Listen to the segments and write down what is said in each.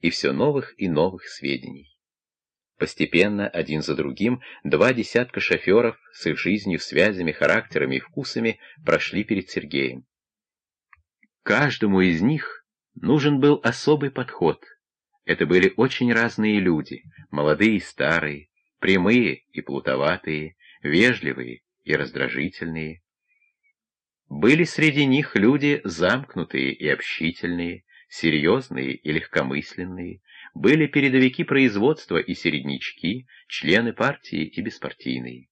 и все новых и новых сведений. Постепенно, один за другим, два десятка шоферов с их жизнью, связями, характерами и вкусами прошли перед Сергеем. Каждому из них нужен был особый подход. Это были очень разные люди, молодые и старые, прямые и плутоватые, вежливые и раздражительные. Были среди них люди замкнутые и общительные, серьезные и легкомысленные, были передовики производства и середнячки, члены партии и беспартийные.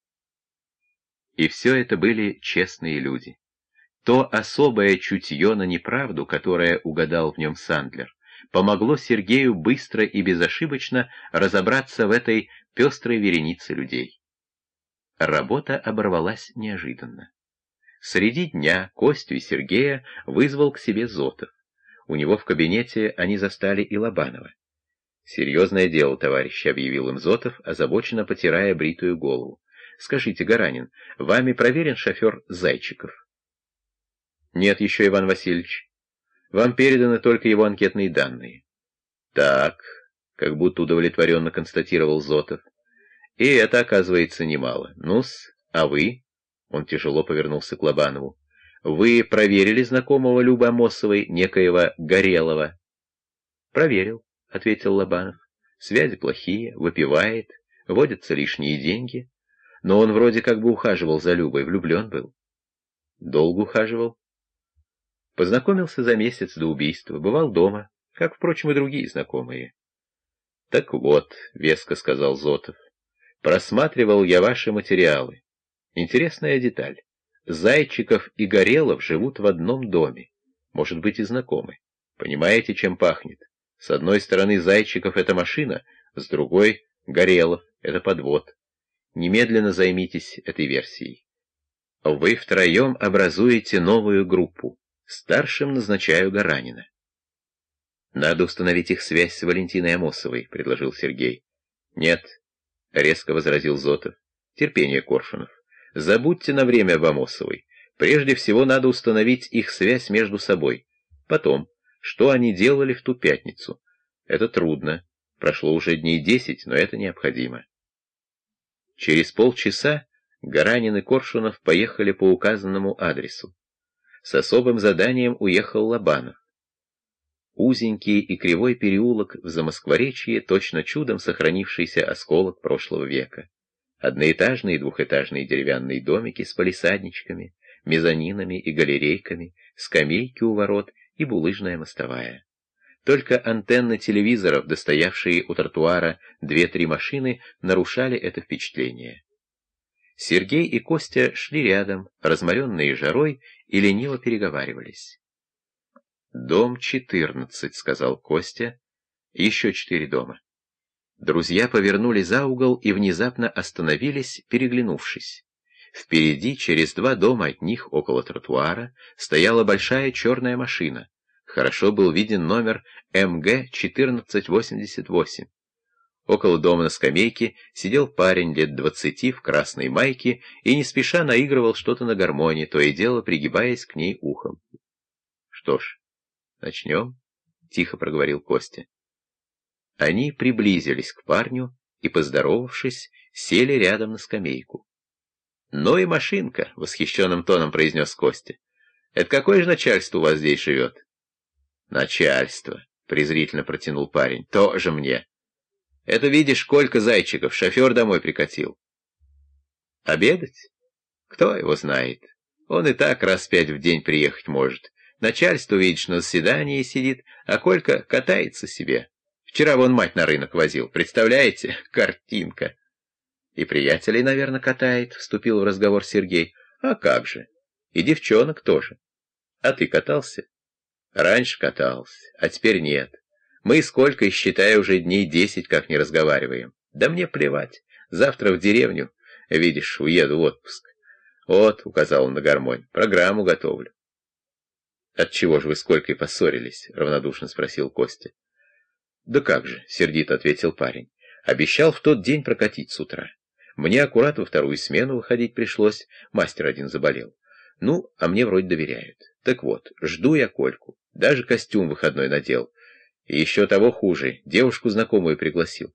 И все это были честные люди. То особое чутье на неправду, которое угадал в нем Сандлер, помогло Сергею быстро и безошибочно разобраться в этой пестрой веренице людей. Работа оборвалась неожиданно. Среди дня Костю и Сергея вызвал к себе Зотов. У него в кабинете они застали и Лобанова. «Серьезное дело, товарищ», — объявил им Зотов, озабоченно потирая бритую голову. «Скажите, Гаранин, вами проверен шофер Зайчиков?» «Нет еще, Иван Васильевич. Вам переданы только его анкетные данные». «Так», — как будто удовлетворенно констатировал Зотов. «И это, оказывается, немало. Ну-с, а вы?» Он тяжело повернулся к Лобанову. «Вы проверили знакомого Любы Амосовой, некоего Горелого?» «Проверил», — ответил Лобанов. «Связи плохие, выпивает, водятся лишние деньги. Но он вроде как бы ухаживал за Любой, влюблен был». «Долго ухаживал?» Познакомился за месяц до убийства, бывал дома, как, впрочем, и другие знакомые. «Так вот», — веско сказал Зотов, — «просматривал я ваши материалы. Интересная деталь. Зайчиков и Горелов живут в одном доме, может быть и знакомы. Понимаете, чем пахнет? С одной стороны Зайчиков — это машина, с другой — Горелов — это подвод. Немедленно займитесь этой версией. Вы втроем образуете новую группу. Старшим назначаю Гаранина. «Надо установить их связь с Валентиной Амосовой», — предложил Сергей. «Нет», — резко возразил Зотов. «Терпение, Коршунов. Забудьте на время об Амосовой. Прежде всего надо установить их связь между собой. Потом, что они делали в ту пятницу. Это трудно. Прошло уже дней десять, но это необходимо. Через полчаса Гаранин и Коршунов поехали по указанному адресу. С особым заданием уехал Лобанов. Узенький и кривой переулок в Замоскворечье, точно чудом сохранившийся осколок прошлого века. Одноэтажные и двухэтажные деревянные домики с палисадничками, мезонинами и галерейками, скамейки у ворот и булыжная мостовая. Только антенны телевизоров, достоявшие у тротуара две-три машины, нарушали это впечатление. Сергей и Костя шли рядом, разморенные жарой, и лениво переговаривались. «Дом четырнадцать», — сказал Костя. «Еще четыре дома». Друзья повернули за угол и внезапно остановились, переглянувшись. Впереди, через два дома от них, около тротуара, стояла большая черная машина. Хорошо был виден номер МГ-1488. Около дома на скамейке сидел парень лет двадцати в красной майке и не спеша наигрывал что-то на гармонии, то и дело пригибаясь к ней ухом. — Что ж, начнем? — тихо проговорил Костя. Они приблизились к парню и, поздоровавшись, сели рядом на скамейку. — Ну и машинка, — восхищенным тоном произнес Костя. — Это какое же начальство у вас здесь живет? — Начальство, — презрительно протянул парень. — Тоже мне. Это, видишь, сколько зайчиков, шофер домой прикатил. Обедать? Кто его знает. Он и так раз пять в день приехать может. Начальство, видишь, на заседании сидит, а Колька катается себе. Вчера вон мать на рынок возил, представляете? Картинка. И приятелей, наверное, катает, вступил в разговор Сергей. А как же? И девчонок тоже. А ты катался? Раньше катался, а теперь нет. Мы сколько, считай, уже дней десять как не разговариваем. Да мне плевать. Завтра в деревню, видишь, уеду в отпуск. Вот, указал он на гармонь, программу готовлю. Отчего же вы сколько и поссорились? Равнодушно спросил Костя. Да как же, сердито ответил парень. Обещал в тот день прокатить с утра. Мне аккурат во вторую смену выходить пришлось, мастер один заболел. Ну, а мне вроде доверяют. Так вот, жду я Кольку. Даже костюм выходной надел. И еще того хуже, девушку знакомую пригласил.